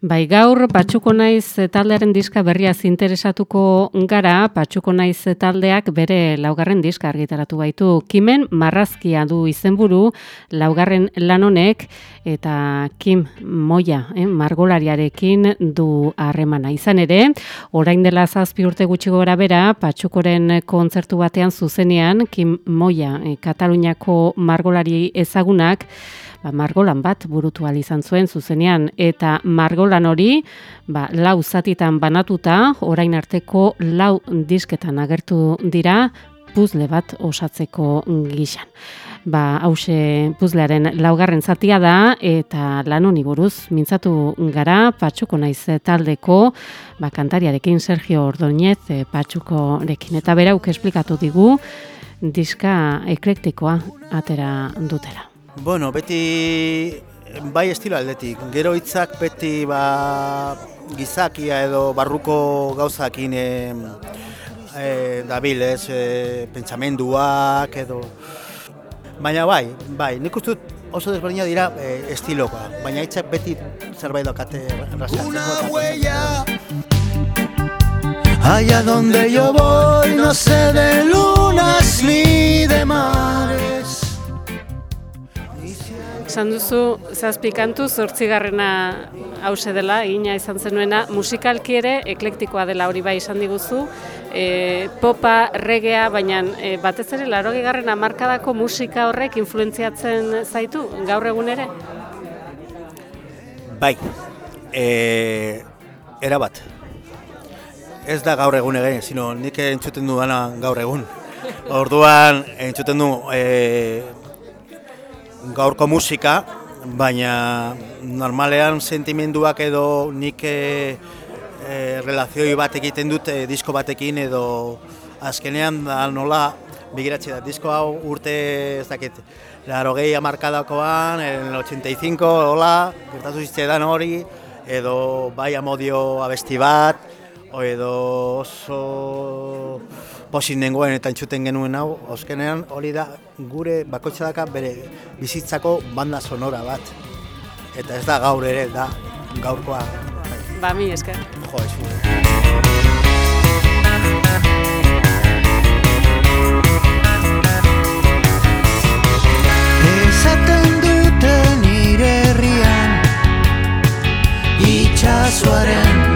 Bai, gaur Patxuko Naiz taldearen diska berriaz interesatuko gara, Patxuko Naiz taldeak bere laugarren diska argitaratu baitu. Kimen marrazkia du izenburu laugarren lan honek eta Kim Moia, eh, margolariarekin du harremana izan ere. Orain dela zazpi urte gutxi gora bera, Patxukoren kontzertu batean zuzenean, Kim Moia, eh, Kataluniako margolari ezagunak, ba, margolan bat burutu izan zuen zuzenean eta margolan hori ba, lau zatitan banatuta orain arteko lau disketan agertu dira puzle bat osatzeko gixan. Ba, hause puzlearen laugarren zatia da eta lan honi buruz mintzatu gara patxuko naiz taldeko ba, kantariarekin Sergio Ordoñez e, patxukorekin eta berauk esplikatu digu diska eklektikoa atera dutera. Bueno, beti bai estilo aldetik. Gero hitzak beti ba, gizakia edo barruko gauzakin e, e, dabil, ez, e, pentsamenduak edo... Baina bai, bai, nik uste oso desberdina dira e, estilokoa, baina hitzak beti zerbait dokate Una huella. Allá donde yo voy no sé de lunas ni de mares Esan duzu, zazpi kantu, zortzigarrena hause dela, egina izan zenuena, musikalki ere, eklektikoa dela hori bai izan diguzu, e, popa, regea, baina e, batez ere, laro gegarren amarkadako musika horrek influenziatzen zaitu, gaur egun ere? Bai, e, era bat. Ez da gaur egun egin, sino nik entzuten du gaur egun. Orduan, entzuten du e, gaurko musika, baina normalean sentimenduak edo nik e, relazioi bat egiten dut e, disko batekin edo azkenean da nola bigiratze da. Disko hau urte ez dakit, laro gehi amarkadakoan, en el 85, hola, gertatu zitzetan hori, edo bai amodio abesti bat, edo oso posin nengoen eta entzuten genuen hau, oskenean hori da gure bakoitza bere bizitzako banda sonora bat. Eta ez da gaur ere, da gaurkoa. Ba, mi esker. Jo, ez Esaten duten nire herrian Itxasuaren